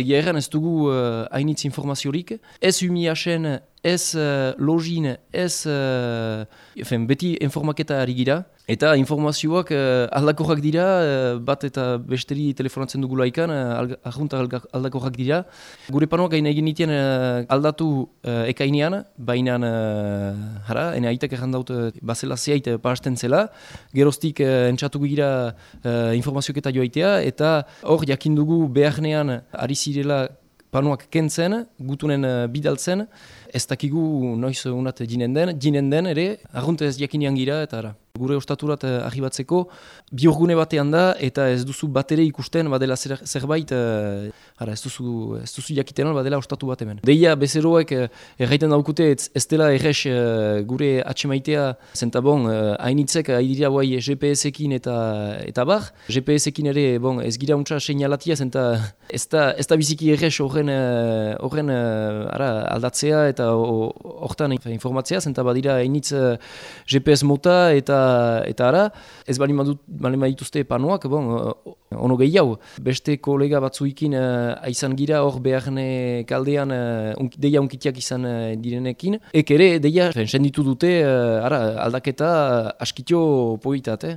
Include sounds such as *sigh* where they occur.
Egia erran ez dugu uh, hainitz informaziorik, ez UMIHen, ez uh, login, ez uh, beti informaketa ari gira. Eta informazioak uh, aldakorrak dira, uh, bat eta besteri telefonatzen dugu laikan, uh, ahunta aldakorrak dira. Gure panoak gaina egin nitien uh, aldatu uh, ekainean, baina uh, hara, ene aitak errandaut uh, bazela zeait uh, parasten zela. Geroztik uh, entzatugu gira uh, informazioketa joaitea, eta hor jakin dugu beharnean ari zirela panoak kentzen, gutunen uh, bidaltzen, ez dakigu noiz unat jinen den, jinen den ere, argunt ez jakinean gira, eta ara gure ostaturat uh, ahibatzeko biorgune batean da eta ez duzu batere ikusten badela zerbait uh, ara, ez duzu, ez duzu jakiten badela ostatu bat hemen. Deia bezeroek uh, erraiten daukute ez, ez dela erres uh, gure atxemaitea zenta bon uh, hainitzek haidiria guai GPS-ekin eta, eta bar. GPS-ekin ere bon, ez gira untsa seinalatia zenta *laughs* ez da, ez da biziki erres horren, horren uh, aldatzea eta hortan informatzea zenta badira hainitz uh, GPS mota eta eta ara, ez bali dituzte panoak, bon, ono gehiago. Beste kolega batzuikin uh, aizan gira hor beharne kaldean uh, deia unkitiak izan uh, direnekin. Ek ere, deia, senditu dute, uh, ara, aldaketa askitio poitate.